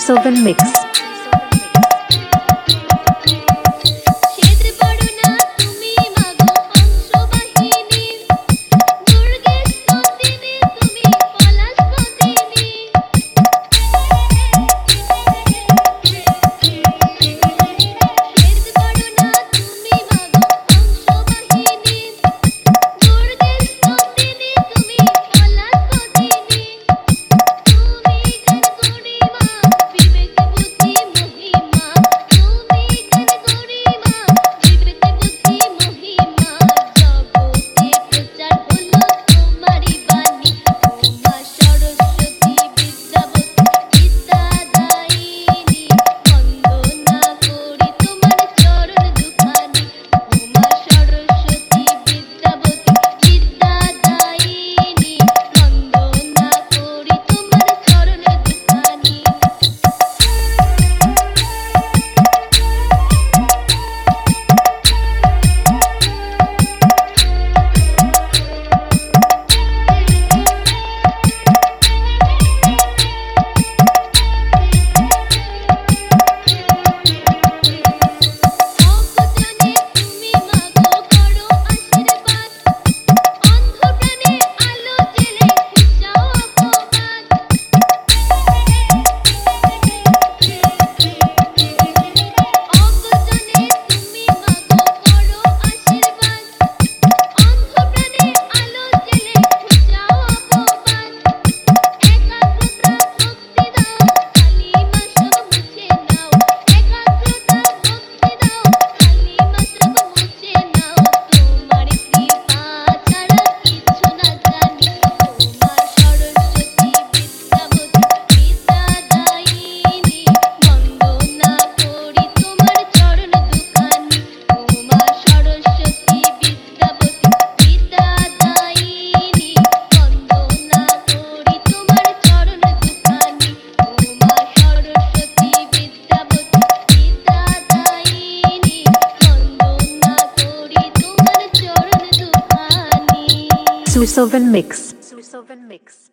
Sylvan Mix. Susovan Mix. Susovan Mix.